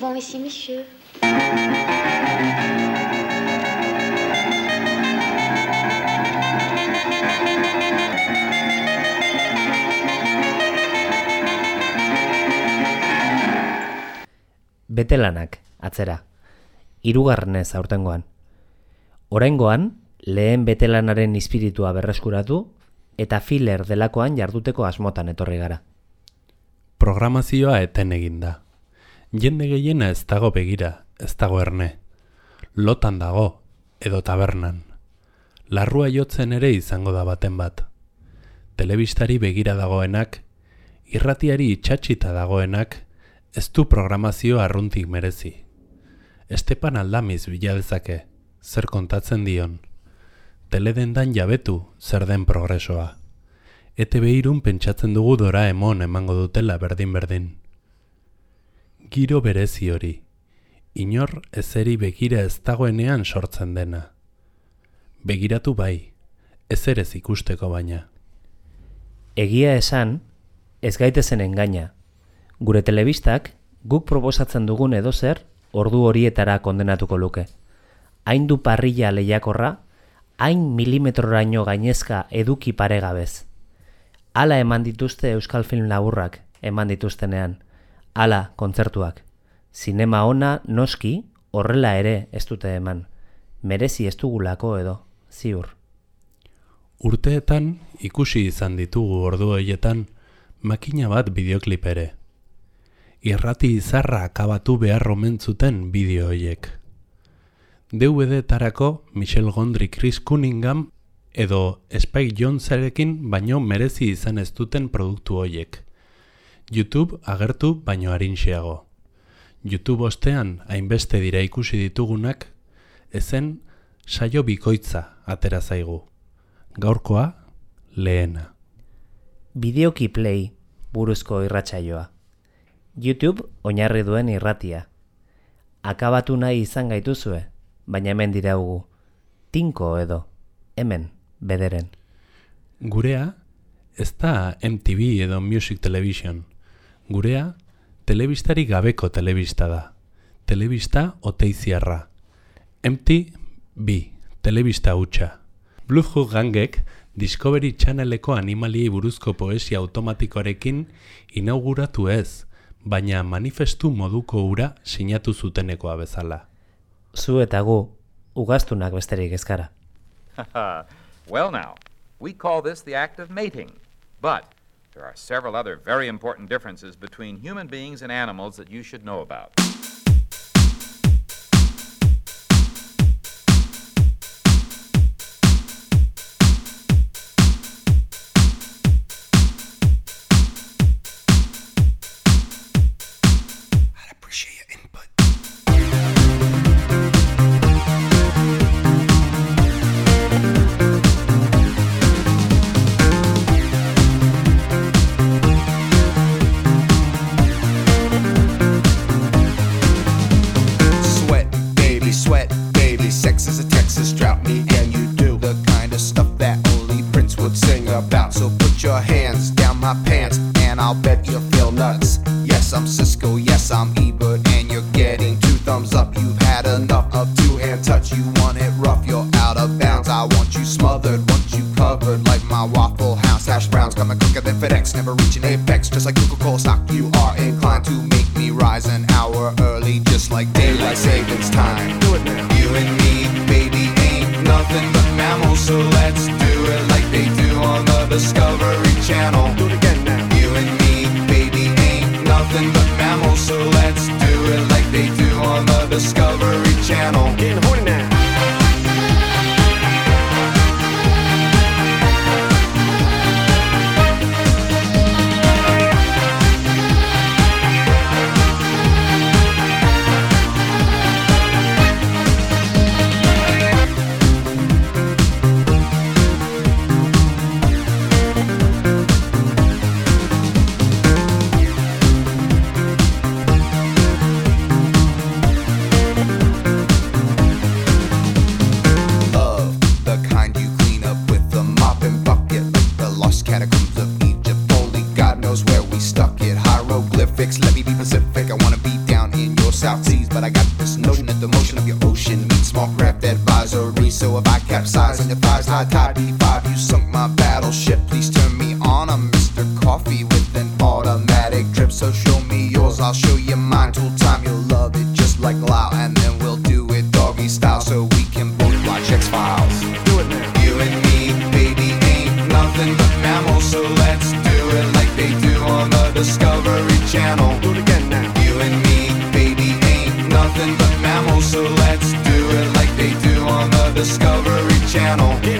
souvent ici, monsieur. Betelanak, atzera. Hirugarrenez aurtengoan. Oraingoan, lehen betelanaren espiritua berreskuratu eta filler delakoan jarduteko asmotan etorri gara. Programazioa eten egin da. Jende gehiena ez dago begira, ez dago erne. Lotan dago, edo tabernan. Larrua jotzen ere izango da baten bat. Telebistari begira dagoenak, irratiari itxatxita dagoenak, ez du programazio arruntik merezi. Estepan aldamiz bila dezake, zer kontatzen dion. Teledendan jabetu zer den progresoa. ETB irun pentsatzen dugu dora emon emango dutela berdin-berdin. Giro berezi hori. Inor ezeri begira ez dagoenean sortzen dena. Begiratu bai, ez ere ikusteko baina. Egia esan, ez gaitezen engaina. Gure telebistak, guk proposatzen dugun edo zer, ordu horietara kondenatuko luke. Hain du parrilla lehiakorra, hain milimetroraino gainezka eduki paregabez. Hala eman dituzte Euskal Film laburrak, eman dituztenean. Hala, kontzertuak. Zinema ona, noski, horrela ere ez dute eman. Merezi ez dugulako edo, ziur. Urteetan ikusi izan ditugu ordu horietan makina bat bideoklip. Irrati izarra akabatu behar romentzuten bideo horiek. DVD-tarako Michel Gondry Chris Cunningham edo Spike Jonzerekin baino merezi izan ez duten produktu horiek. YouTube agertu baino harinxeago. YouTube ostean hainbeste dira ikusi ditugunak, ezen saio bikoitza atera zaigu gaurkoa lehena. Bideoki play buruzko irratsaioa. YouTube oinarri duen irratia. Akabatu nahi izan gaituzue, baina hemen diraugu. Tinko edo, hemen, bederen. Gurea, ez da MTV edo Music Television. Gurea, telebistari gabeko telebista da. Telebista oteiziarra. MTV, telebista hutsa. Bluehook gangek Discovery Channeleko animaliei buruzko poesia automatikoarekin inauguratu ez, baina manifestu moduko ura sinatu zutenekoa bezala. Zu eta gu, ugaztunak besterik ezkara. well now, we call this the act of mating, but there are several other very important differences between human beings and animals that you should know about. Like Lao, and then we'll do it doggy style so we can both watch X Files. Do it now. You and me, baby, ain't nothing but mammals, so let's do it like they do on the Discovery Channel. Do it again now. You and me, baby, ain't nothing but mammals, so let's do it like they do on the Discovery Channel. Getting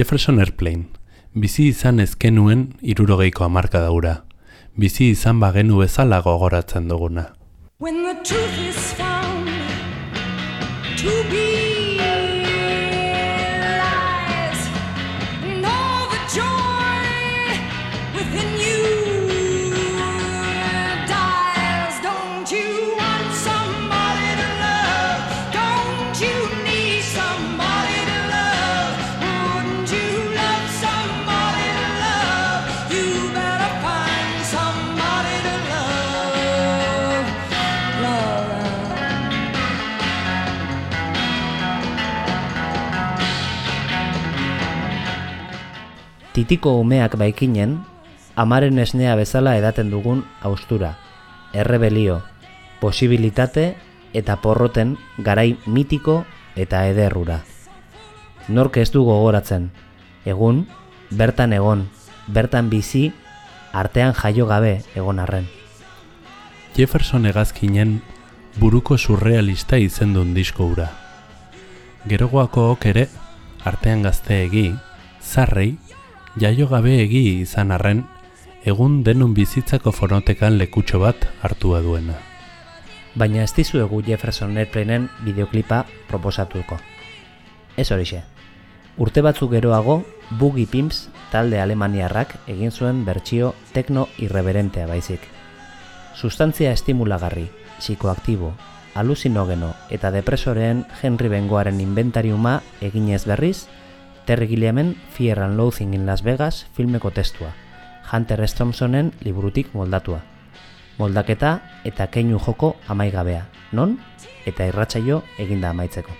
Jefferson Airplane, bizi izan ezkenuen irurogeiko hamarka daura. Bizi izan bagenu bezala gogoratzen duguna. When the truth is found to be Titiko umeak baikinen, amaren esnea bezala edaten dugun austura, errebelio, posibilitate eta porroten garai mitiko eta ederrura. Nork ez du gogoratzen, egun, bertan egon, bertan bizi, artean jaio gabe egon arren. Jefferson hegazkinen buruko surrealista izendun disko hura. Gerogoakook ere, artean gazteegi, zarrei, jaio gabe egi izan arren, egun denun bizitzako fonotekan lekutxo bat hartua duena. Baina ez dizuegu Jefferson Airplaneen bideoklipa proposatuko. Ez horixe. Urte batzuk geroago, Boogie Pimps talde alemaniarrak egin zuen bertsio tekno irreverentea baizik. Sustantzia estimulagarri, psikoaktibo, aluzinogeno eta depresoreen Henry Bengoaren inventariuma eginez berriz, Terry Gilliamen Fear and Loathing in Las Vegas filmeko testua, Hunter S. Thompsonen liburutik moldatua. Moldaketa eta keinu joko amaigabea, non? Eta irratsaio eginda amaitzeko.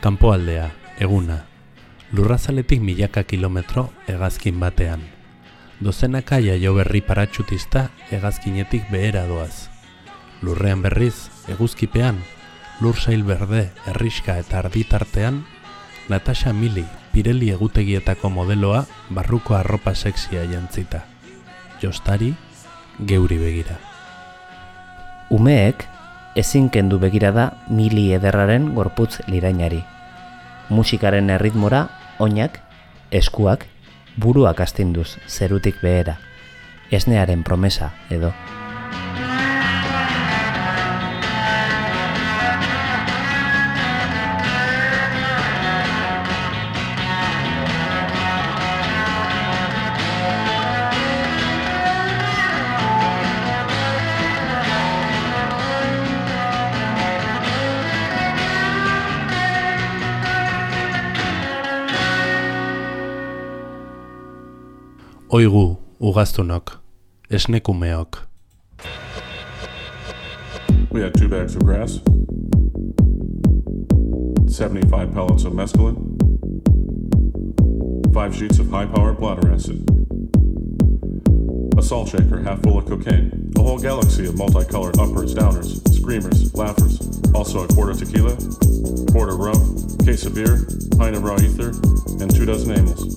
Kanpoaldea, eguna. Lurrazaletik milaka kilometro hegazkin batean. Dozenaka jaio berri paratxutista hegazkinetik behera doaz. Lurrean berriz, eguzkipean, lur sail berde, herriska eta arditartean, Natasha Mili, Pirelli egutegietako modeloa, barruko arropa sexia jantzita. Jostari, geuri begira. Umeek ezin kendu begirada mili ederraren gorputz lirainari. Musikaren erritmora, oinak, eskuak, buruak astinduz zerutik behera. Esnearen promesa edo. Oigu, ugaztunok, esnekumeok. We had two bags of grass, 75 pellets of mescaline, five sheets of high powered bladder acid, a salt shaker half full of cocaine, a whole galaxy of multicolored uppers, downers, screamers, laughers, also a quarter tequila, quarter rum, case of beer, pint of raw ether, and two dozen amyls.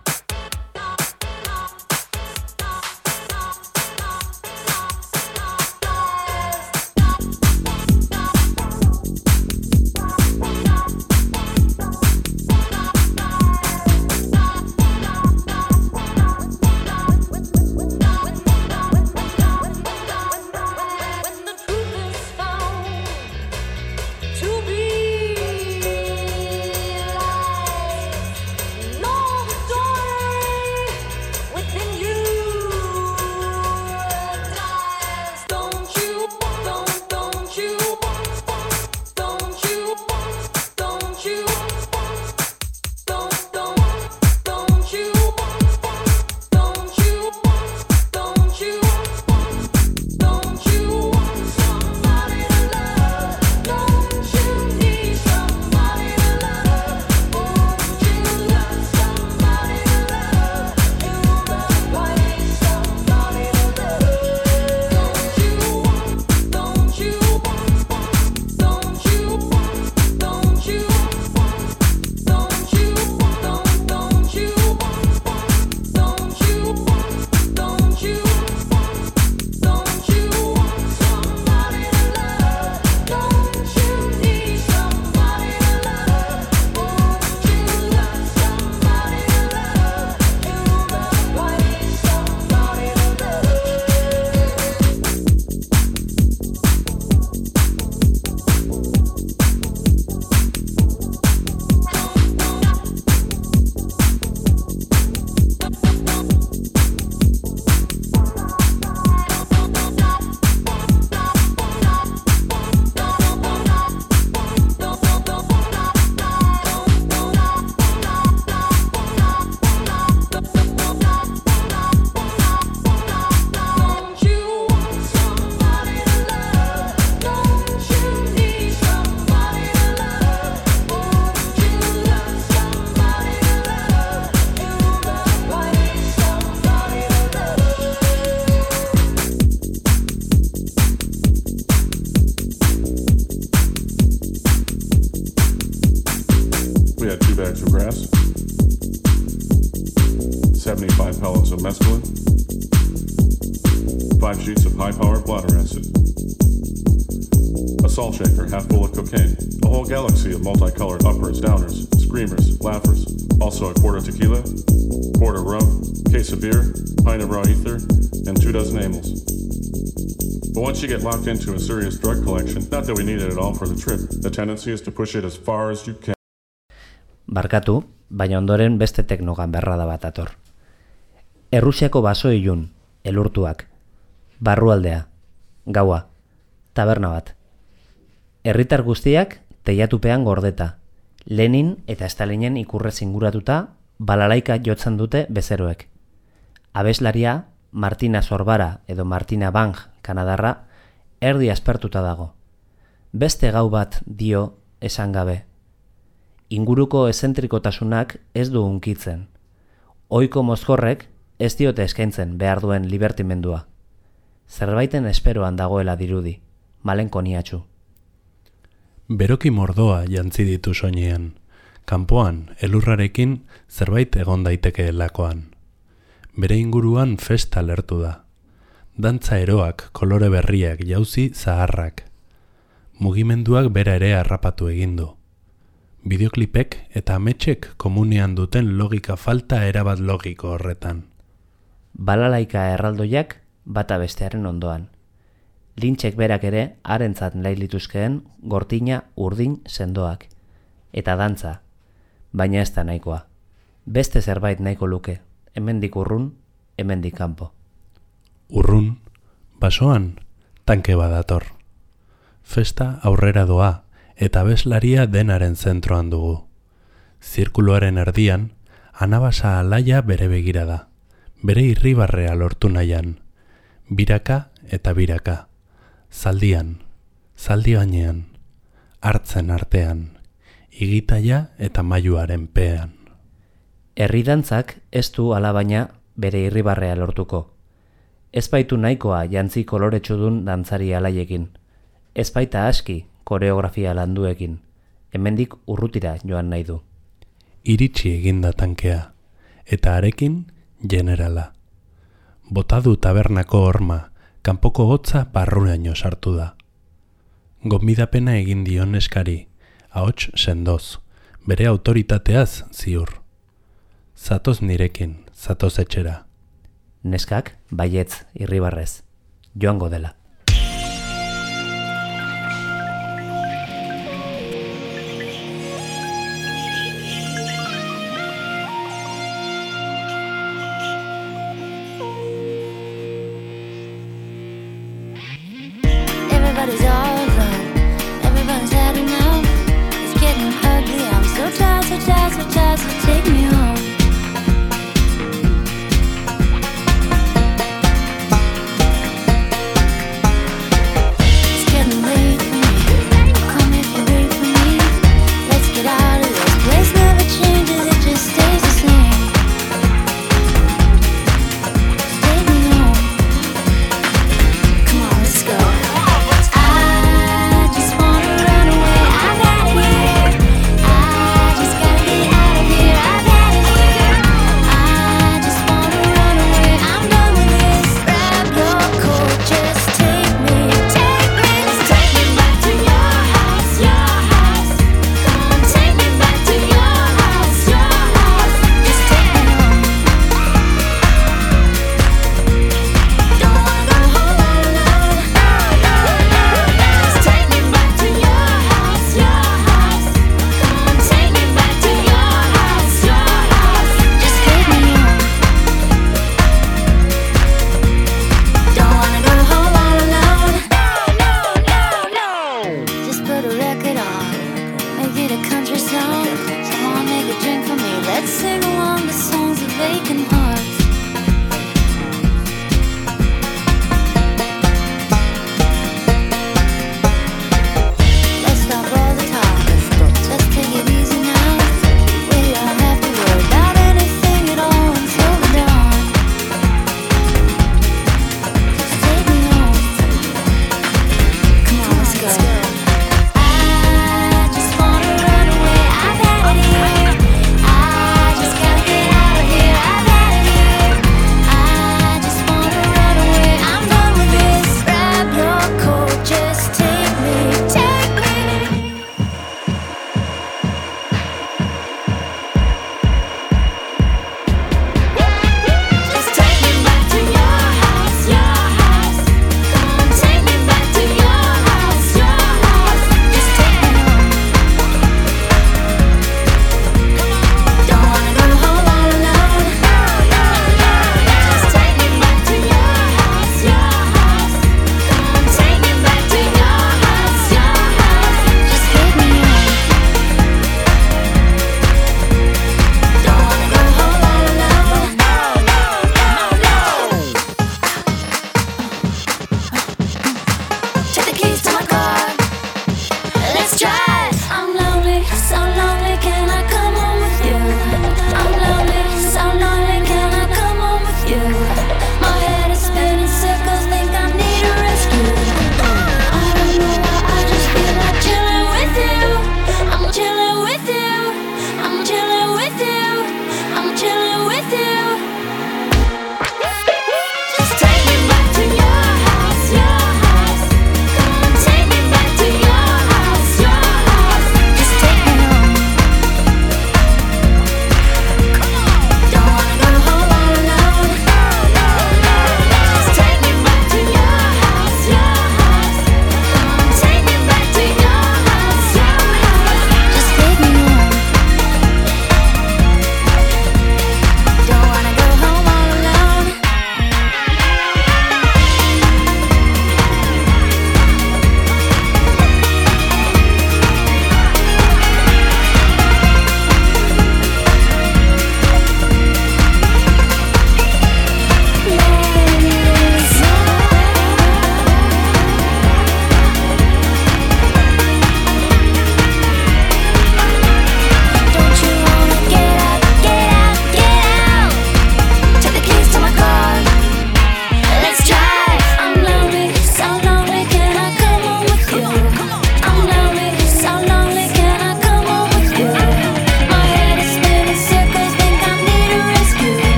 Locked into a serious drug collection, not that we need it at all for the trip, the tendency is to push it as far as you can. Barkatu, baina ondoren beste teknogan berra da bat ator. Errusiako baso ilun, elurtuak, barrualdea, gaua, taberna bat. Herritar guztiak teiatupean gordeta, Lenin eta Stalinen ikurrez inguratuta balalaika jotzen dute bezeroek. Abeslaria Martina Sorbara edo Martina Bang Kanadarra erdi aspertuta dago. Beste gau bat dio esan gabe. Inguruko ezentrikotasunak ez du unkitzen. Oiko mozkorrek ez diote eskaintzen behar duen libertimendua. Zerbaiten esperoan dagoela dirudi, malenkoniatxu. Beroki mordoa jantzi ditu soinean. Kanpoan, elurrarekin zerbait egon daitekeelakoan. Bere inguruan festa lertu da. Dantza eroak, kolore berriak, jauzi zaharrak. Mugimenduak bera ere harrapatu egin du. Bideoklipek eta ametxek komunian duten logika falta erabat logiko horretan. Balalaika erraldoiak bata bestearen ondoan. Lintxek berak ere harentzat nahi lituzkeen gortina urdin sendoak. Eta dantza, baina ez da nahikoa. Beste zerbait nahiko luke, hemendik urrun, hemendik kanpo. Urrun, basoan, tanke badator. Festa aurrera doa, eta beslaria denaren zentroan dugu. Zirkuluaren erdian, anabasa alaia bere begira da, bere irribarrea lortu nahian, biraka eta biraka, zaldian, zaldi gainean, hartzen artean, igitaia eta mailuaren pean. Herridantzak ez du alabaina bere irribarrea lortuko. Ez baitu nahikoa jantzi koloretxudun dantzari alaiekin. Ez baita aski koreografia landuekin. Hemendik urrutira joan nahi du. Iritsi eginda tankea, eta arekin generala. Botadu tabernako horma, kanpoko hotza barruaino sartu da. Gonbidapena egin dion eskari, ahots sendoz, bere autoritateaz ziur. Zatoz nirekin, zatoz etxera. Neskak baietz irribarrez. Joango dela.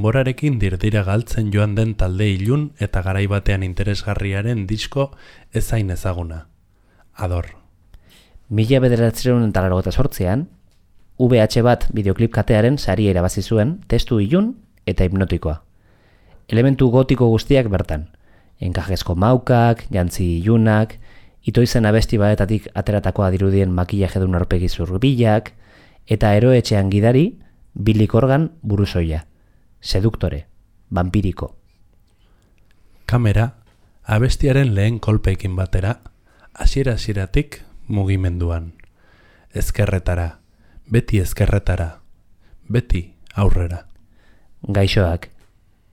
Denborarekin dirdira galtzen joan den talde ilun eta garai batean interesgarriaren disko ezain ezaguna. Ador. Mila bederatzeron eta larogeta sortzean, VH bat bideoklip katearen saria irabazi zuen testu ilun eta hipnotikoa. Elementu gotiko guztiak bertan. Enkajezko maukak, jantzi ilunak, itoizen abesti baetatik ateratakoa dirudien makillajedun aurpegi zurbilak, eta eroetxean gidari, Billy Corgan buruzoia. Seduktore, vampiriko. Kamera, abestiaren lehen kolpeekin batera, hasiera hasieratik mugimenduan. Ezkerretara, beti ezkerretara, beti aurrera. Gaixoak,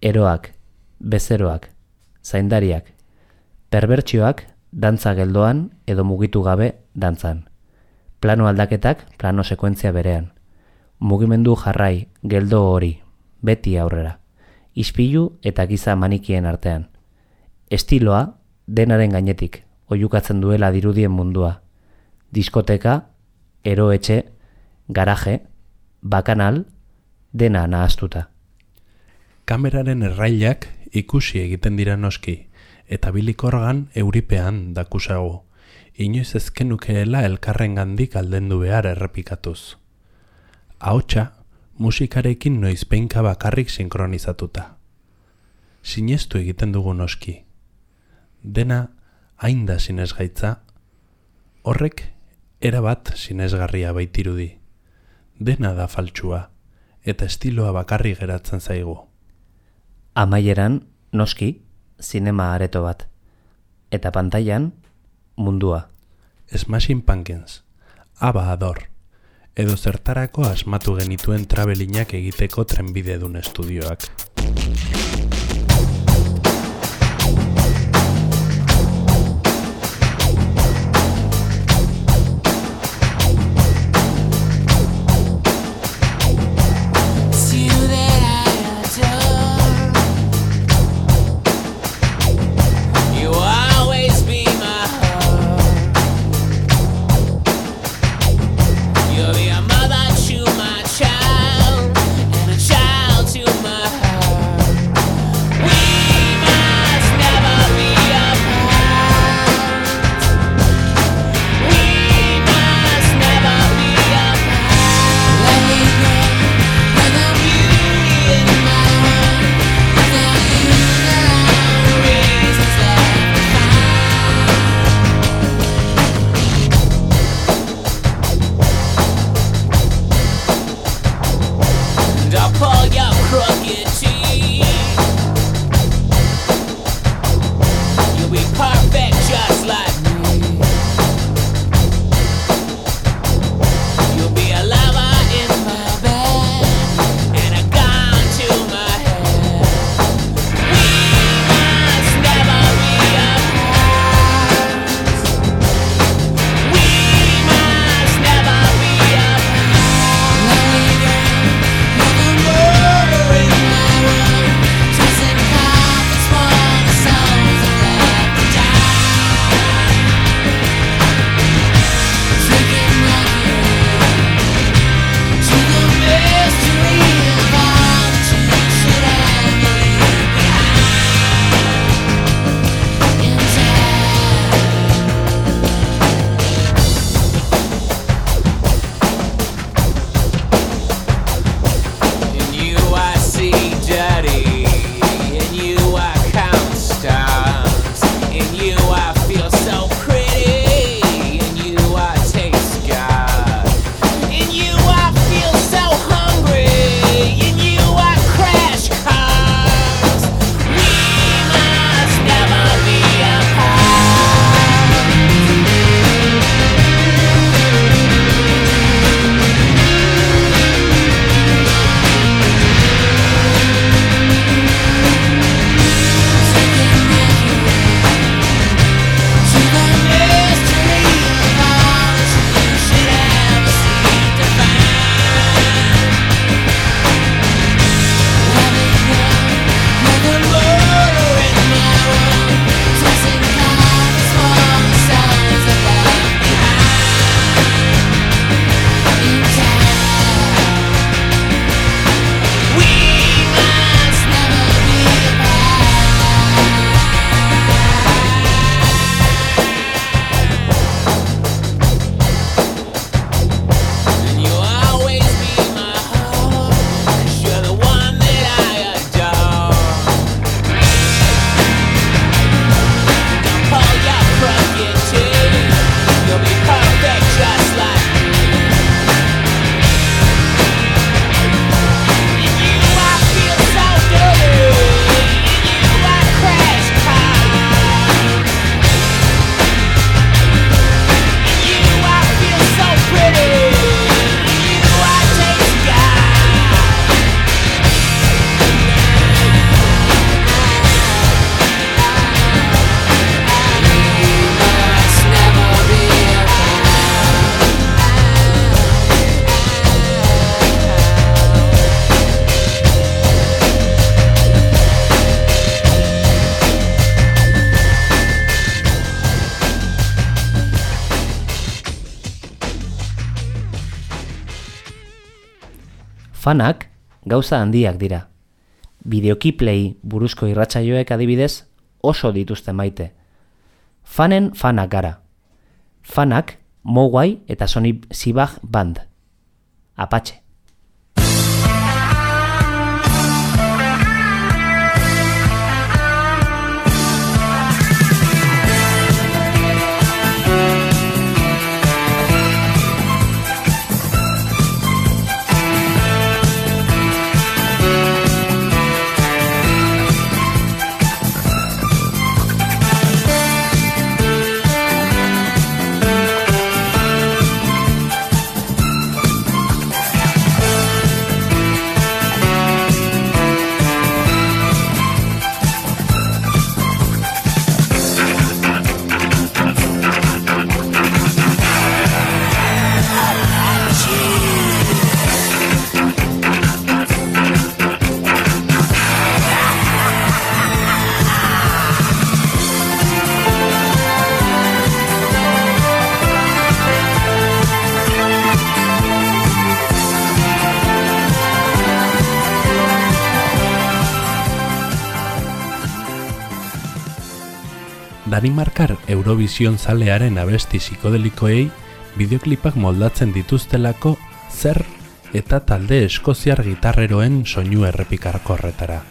eroak, bezeroak, zaindariak, perbertsioak dantza geldoan edo mugitu gabe dantzan. Plano aldaketak plano sekuentzia berean. Mugimendu jarrai, geldo hori, beti aurrera. Ispilu eta giza manikien artean. Estiloa denaren gainetik, oiukatzen duela dirudien mundua. Diskoteka, eroetxe, garaje, bakanal, dena nahaztuta. Kameraren errailak ikusi egiten dira noski, eta bilikorgan euripean dakusago. Inoiz ezkenukeela elkarren gandik aldendu behar errepikatuz. Ahotsa, musikarekin noizpeinka bakarrik sinkronizatuta. Sinestu egiten dugu noski. Dena hain da sinesgaitza, horrek erabat sinesgarria baitirudi. Dena da faltsua, eta estiloa bakarri geratzen zaigu. Amaieran, noski, zinema areto bat. Eta pantailan, mundua. Smashing Pumpkins, Aba Ador, edo zertarako asmatu genituen trabelinak egiteko trenbide dun estudioak. Fanak gauza handiak dira. Bideokiplei buruzko irratsaioek adibidez oso dituzte maite. Fanen fanak gara. Fanak Mogwai eta Sony Sibag Band. Apache. Danimarkar Eurovision zalearen abesti psikodelikoei bideoklipak moldatzen dituztelako zer eta talde eskoziar gitarreroen soinu errepikarko horretara.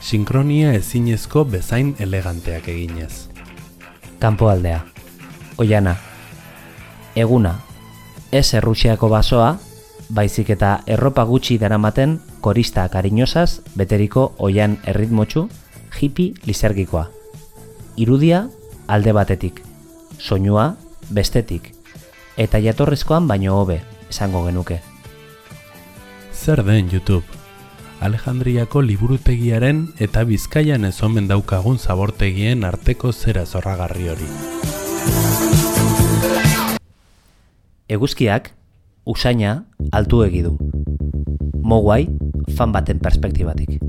Sinkronia ezinezko bezain eleganteak eginez. Kanpoaldea. Oiana. Eguna. Ez errusiako basoa, baizik eta erropa gutxi daramaten korista kariñosaz beteriko oian erritmotxu, hippie lizergikoa. Irudia alde batetik, soinua bestetik, eta jatorrezkoan baino hobe, esango genuke. Zer den YouTube? Alejandriako liburutegiaren eta Bizkaian ez omen daukagun zabortegien arteko zera zorragarri hori. Eguzkiak, usaina, altu egidu. Moguai, fan baten perspektibatik.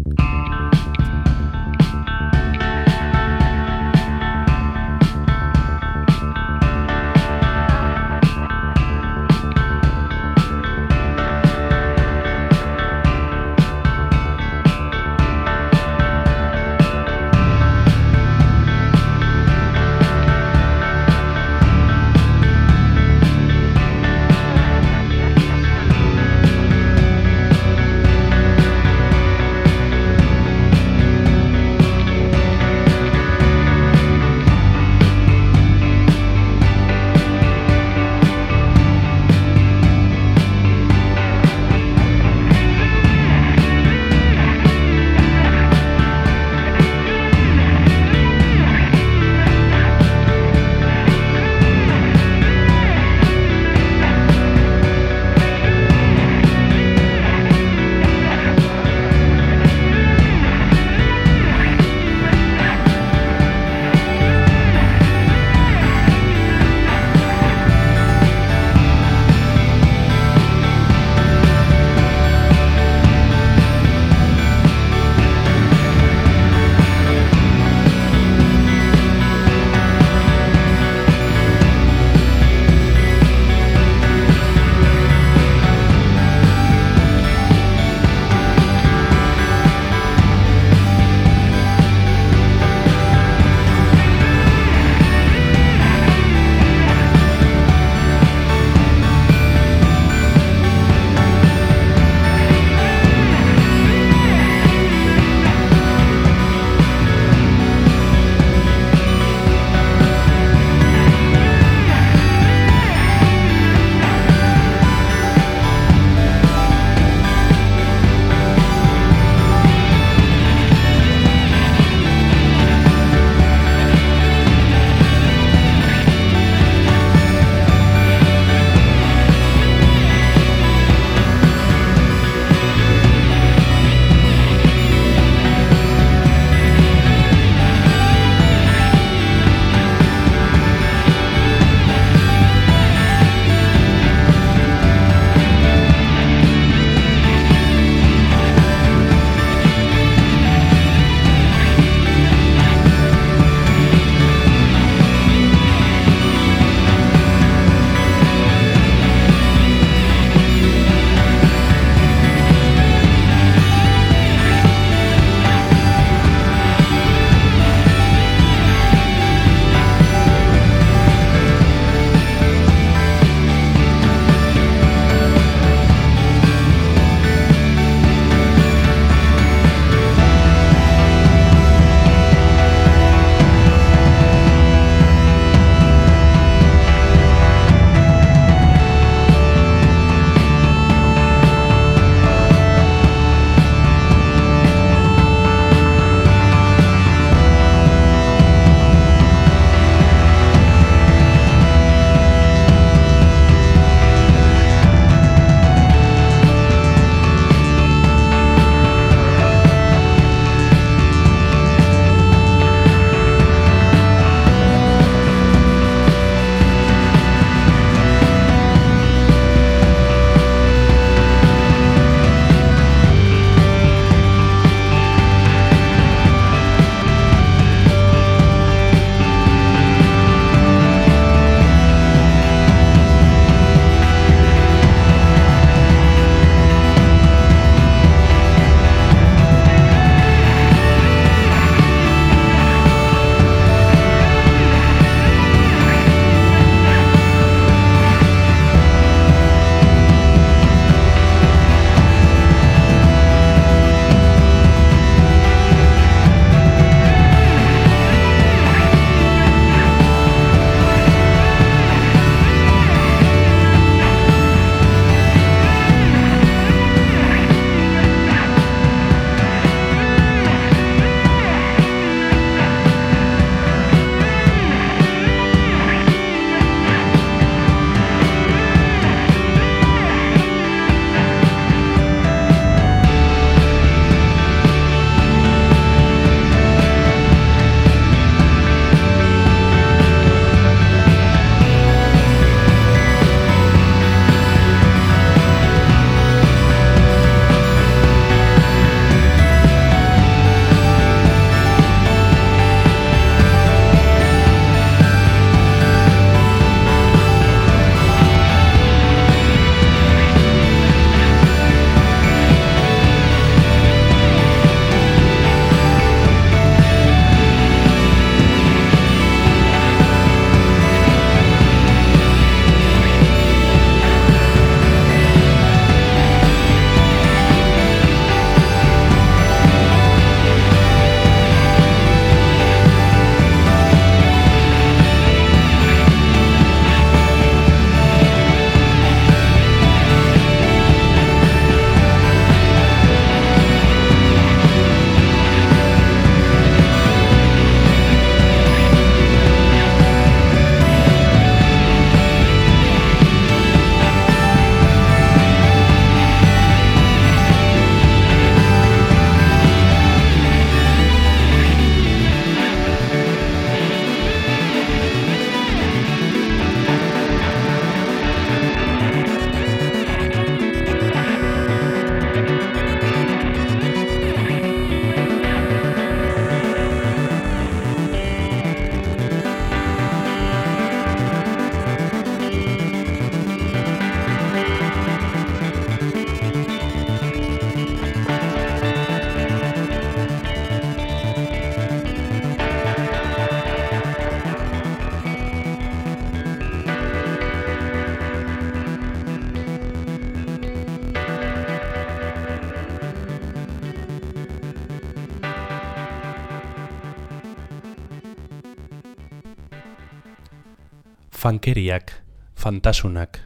Fankeriak, fantasunak.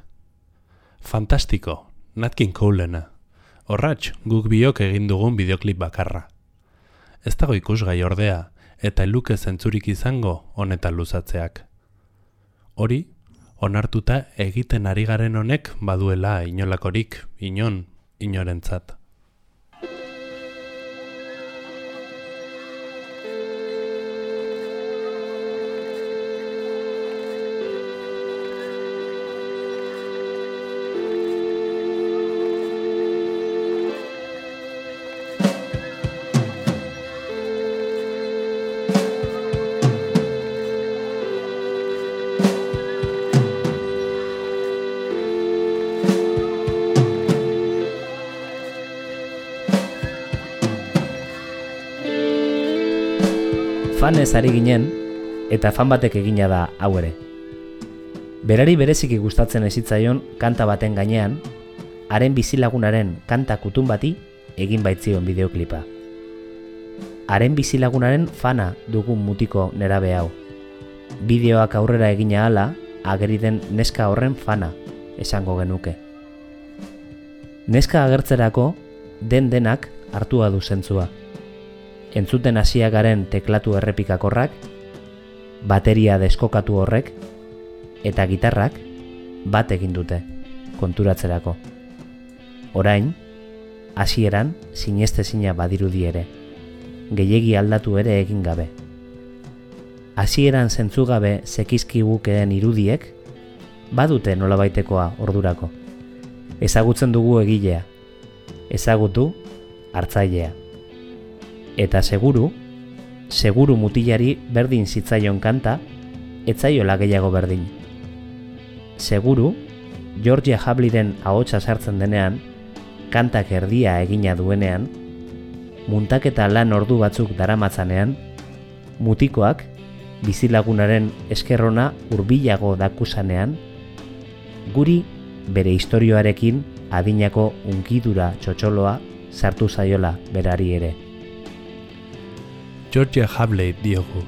Fantastiko, Natkin Coulena. Horratx, guk biok egin dugun bideoklip bakarra. Ez dago ikusgai ordea, eta luke zentzurik izango honetan luzatzeak. Hori, onartuta egiten ari garen honek baduela inolakorik, inon, inorentzat. Fanez ari ginen, eta fan batek egina da hau ere. Berari bereziki gustatzen ezitzaion kanta baten gainean, haren bizilagunaren kanta kutun bati egin baitzion bideoklipa. Haren bizilagunaren fana dugun mutiko nerabe hau. Bideoak aurrera egina hala, ageri den neska horren fana esango genuke. Neska agertzerako den denak hartua du zentzua. Entzuten hasia garen teklatu errepikakorrak, bateria deskokatu horrek eta gitarrak bat egin dute konturatzerako. Orain, hasieran sinestezina badirudi ere, gehiegi aldatu ere egin gabe. Hasieran zentzugabe zekizkigukeen irudiek, badute nolabaitekoa ordurako. Ezagutzen dugu egilea, ezagutu hartzailea. Eta seguru, seguru mutilari berdin zitzaion kanta, etzaiola gehiago berdin. Seguru, Georgia Habliren ahotsa sartzen denean, kantak erdia egina duenean, muntaketa lan ordu batzuk daramatzanean, mutikoak bizilagunaren eskerrona hurbilago dakusanean, guri bere istorioarekin adinako unkidura txotxoloa sartu zaiola berari ere. Georgia Habley diogu.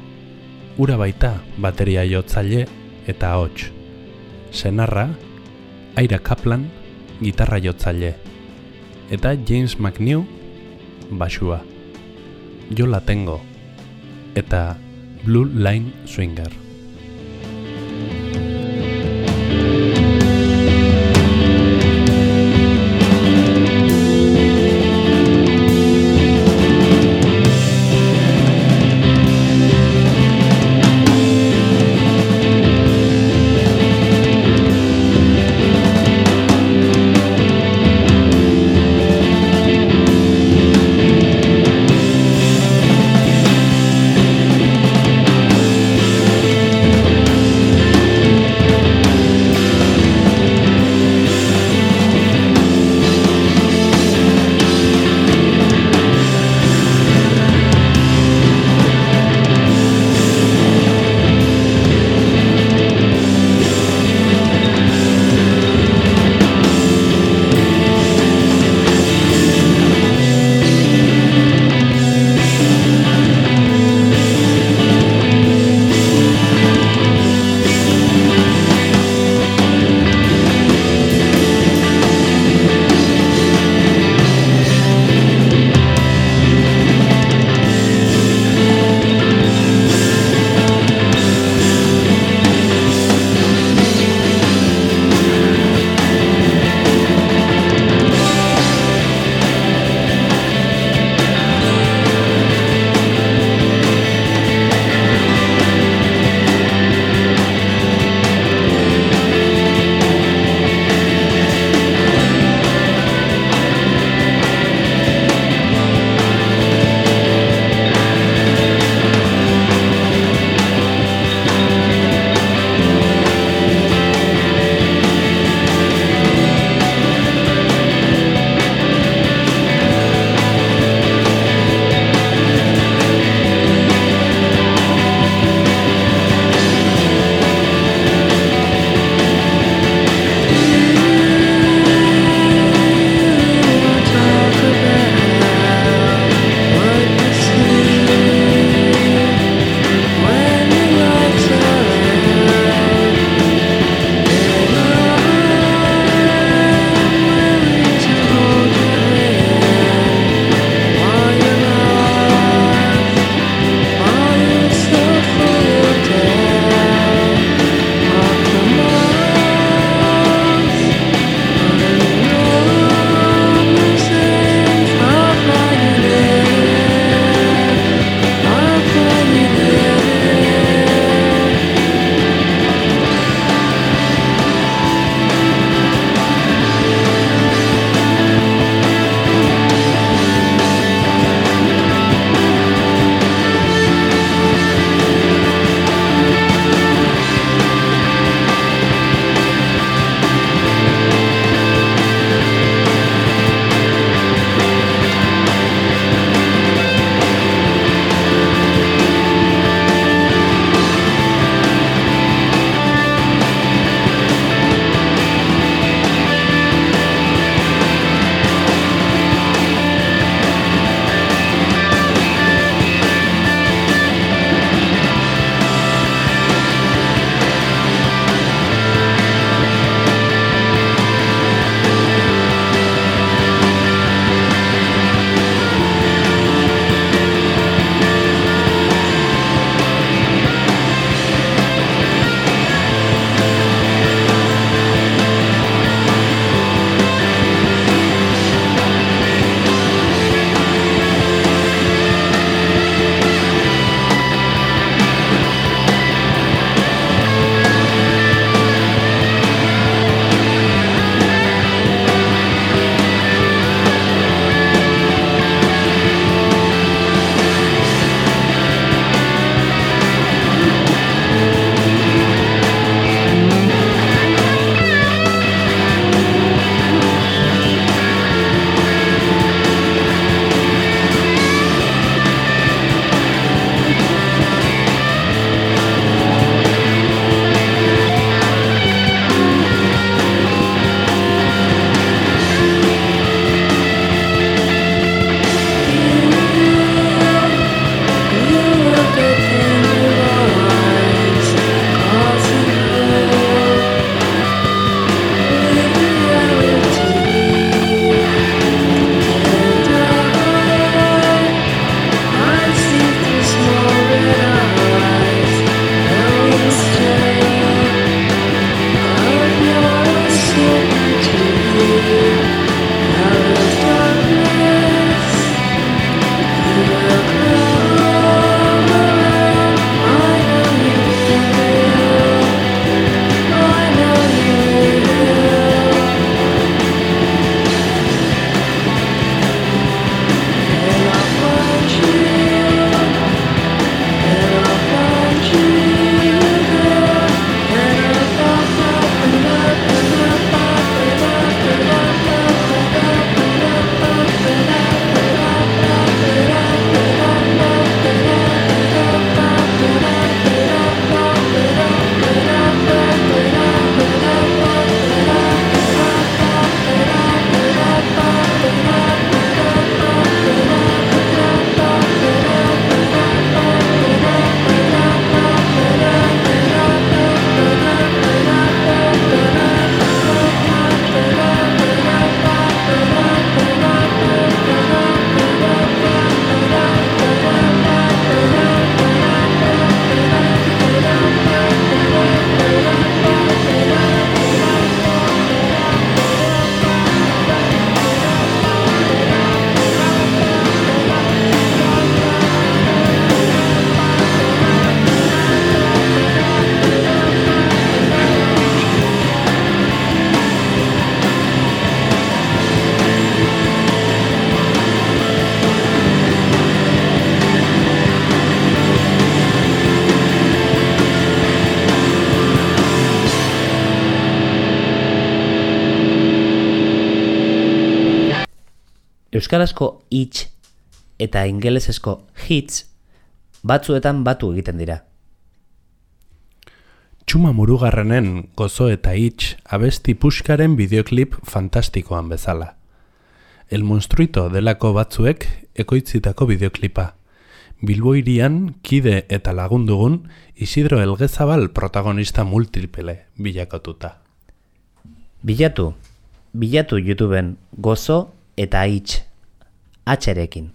Ura baita bateria jotzaile eta ahots. Senarra, Aira Kaplan, gitarra jotzaile. Eta James McNew, basua. Jo la tengo. Eta Blue Line Swinger. Euskarazko hitz eta ingelesezko hits batzuetan batu egiten dira. Txuma murugarrenen gozo eta hitz abesti puskaren bideoklip fantastikoan bezala. El monstruito delako batzuek ekoitzitako bideoklipa. Bilbo irian, kide eta lagundugun, Isidro Elgezabal protagonista multiple bilakotuta. Bilatu, bilatu YouTubeen gozo eta hitz atxerekin.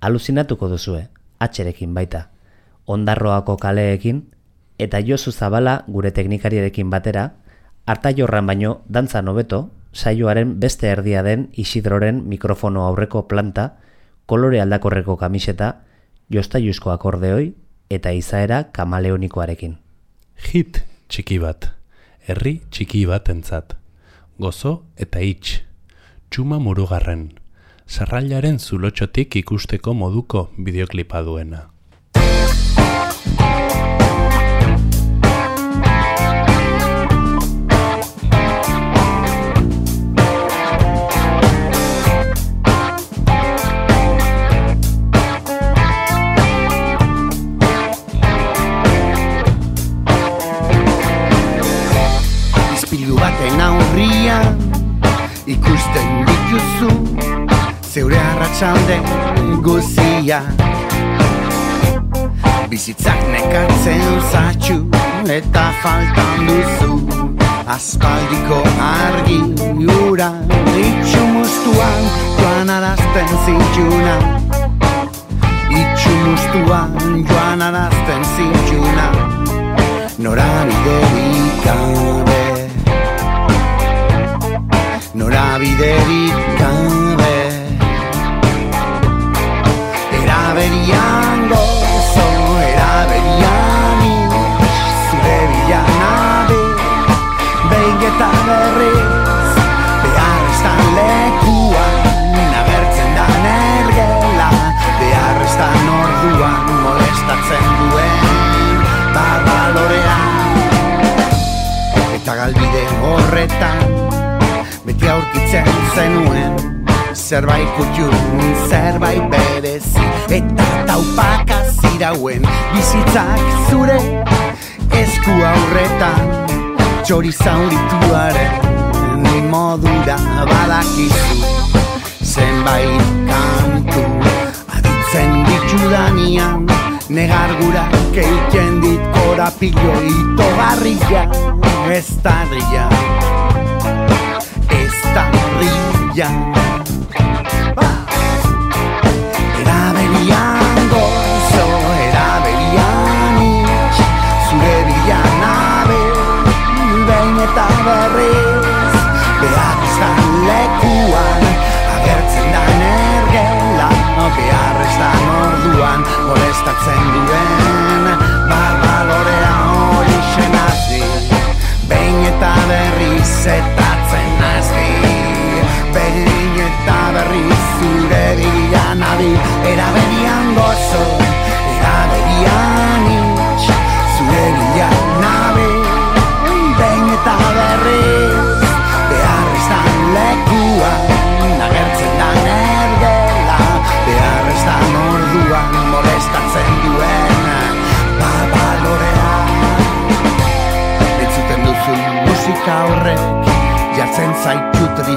Aluzinatuko duzue, atxerekin baita. Ondarroako kaleekin eta Josu Zabala gure teknikariarekin batera, harta jorran baino dantza nobeto, saioaren beste erdia den Isidroren mikrofono aurreko planta, kolore aldakorreko kamiseta, jostaiuzko akordeoi eta izaera kamaleonikoarekin. Hit txiki bat, herri txiki bat entzat. Gozo eta hitz, txuma murugarren, sarrailaren zulotxotik ikusteko moduko bideoklipa duena. Ikusten dituzu zeure arratsalde guzia Bizitzak nekatzen zatxu eta faltan duzu Aspaldiko argi ura. Itxumustuan joan arazten zitxuna Itxumustuan joan arazten zitxuna Norabiderik gabe Norabiderik gabe berriz. Behar da lekuan, agertzen da nergela. Behar da orduan, molestatzen duen Barbalorea. Eta galbide horretan Beti aurkitzen zenuen. Zerbait kutxun, zerbait berezi. Eta taupaka zirauen Bizitzak zure esku aurretan Txori zaurituaren Ni modura badakizu. Zenbait kantu Aditzen ditudanian Negargura keiken dit korapilo Ito barria Ez tarria Ez tarria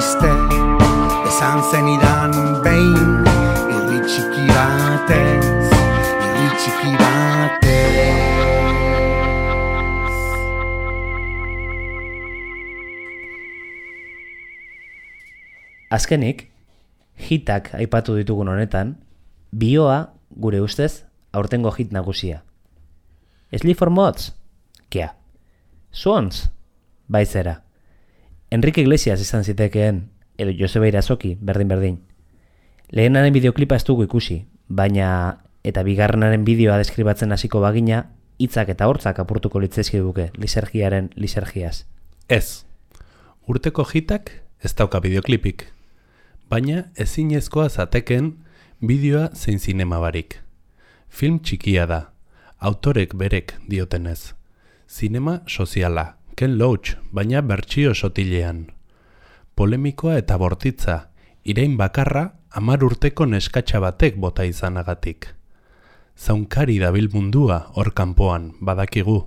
triste Esan zenidan behin Irri txiki batez Irri txiki batez Azkenik, hitak aipatu ditugun honetan, bioa gure ustez aurtengo hit nagusia. Sleep for Mods? Kea. Swans? Baizera. Enrique Iglesias izan zitekeen, edo Joseba Irazoki, berdin-berdin. Lehenaren bideoklipa ez dugu ikusi, baina eta bigarrenaren bideoa deskribatzen hasiko bagina, hitzak eta hortzak apurtuko litzezki duke, lisergiaren lisergiaz. Ez. Urteko hitak ez dauka bideoklipik. Baina ezinezkoa zateken bideoa zein zinema barik. Film txikia da, autorek berek diotenez. Zinema soziala, Ken Loach, baina bertsio sotilean. Polemikoa eta bortitza, irain bakarra Amar urteko neskatxa batek bota izanagatik. Zaunkari dabil mundua hor kanpoan badakigu,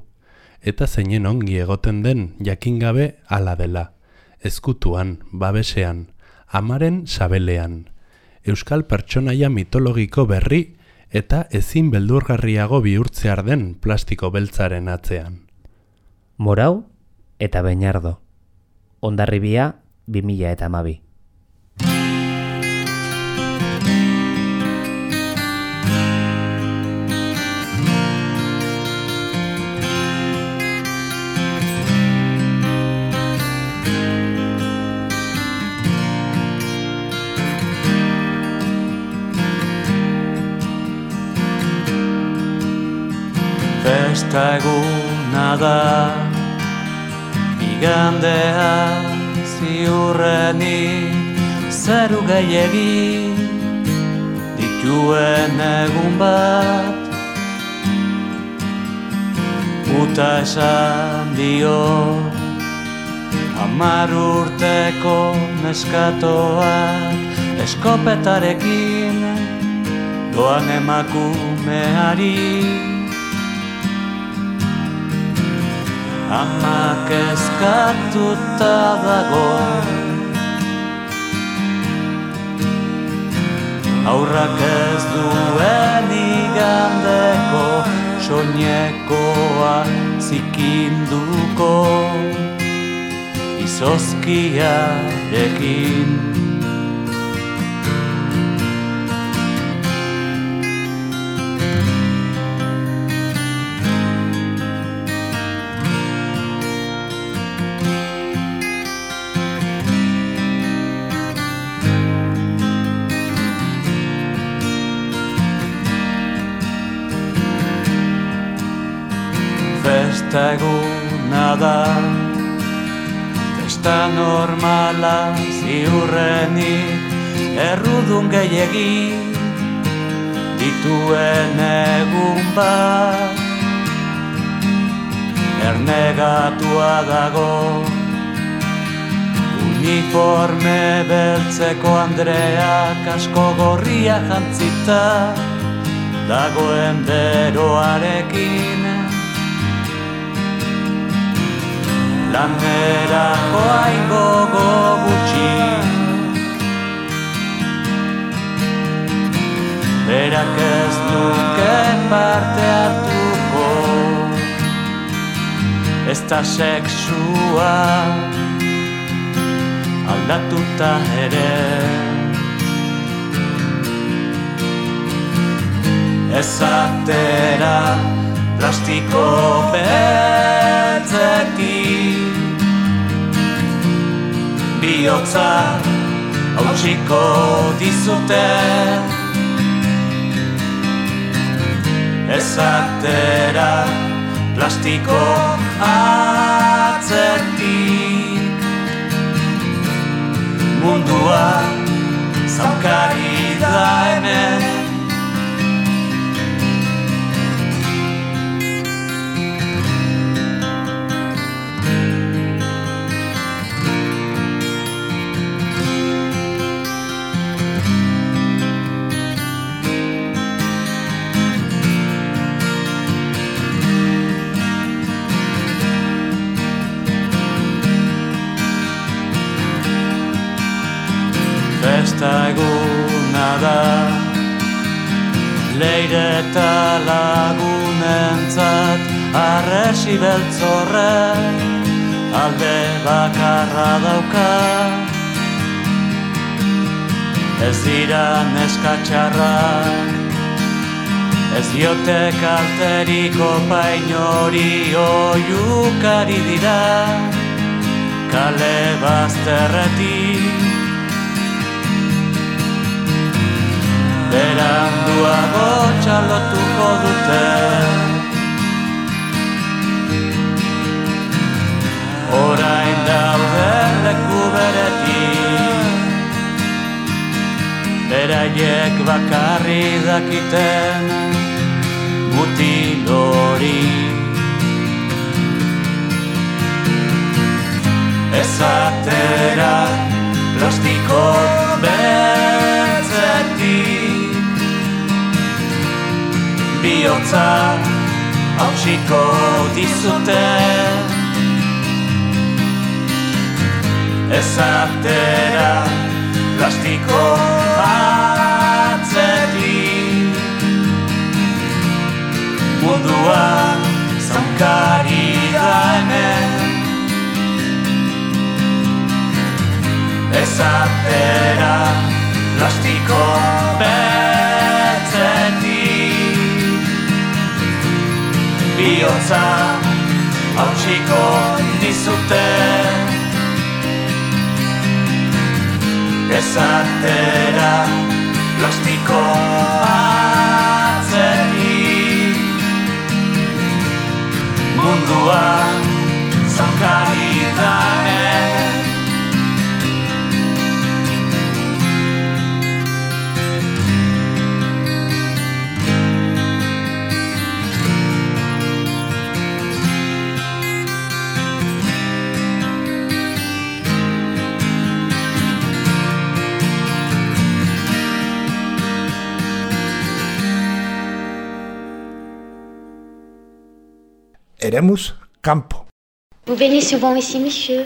eta zeinen ongi egoten den jakin gabe hala dela, ezkutuan, babesean, amaren sabelean, euskal pertsonaia mitologiko berri eta ezin beldurgarriago bihurtzear den plastiko beltzaren atzean. Morau eta Beñardo. Ondarribia 2000 eta amabi. Festa eguna da Igandea ziurrenik Zeru gehiegi Dituen egun bat. Uta esan dio Hamar urteko neskatoak Eskopetarekin Doan emakumeari Amak eskatuta dago Aurrak ez duen igandeko Soinekoa zikinduko. Izozkiarekin Festa eguna da Festa normala ziurrenik Errudun gehiegi. Dituen egun bat Ernegatua dago. Uniforme beltzeko Andreak asko gorria jantzita Dagoen beroarekin Lanerako aingo gutxi. Berak ez duke parte hartuko. Ez da sexua Aldatuta ere. Ez atera plastiko beltzetik Biotza hautsiko dizute. Ez atera plastiko atzetik. Mundua zaukari da hemen Festa eguna da Leire eta lagunentzat Arresi beltzorre Alde bakarra dauka. Ez dira neskatxarrak Ez diote kalteriko painori oiukari dira. Kale bazterretik Beranduago txalotuko dute. Orain dauden leku beretik Beraiek bakarri dakiten mutil hori. Ez atera plastiko beltze bihotza hautsiko dizute. Ez atera plastiko atzetik. Mundua zaunkari da hemen. Ez atera plastiko betzetik Biotza hautsiko dizute. Ez atera plastiko atzetik Mundua zaukari da Eremus, kanpo. Vous venez souvent ici, monsieur?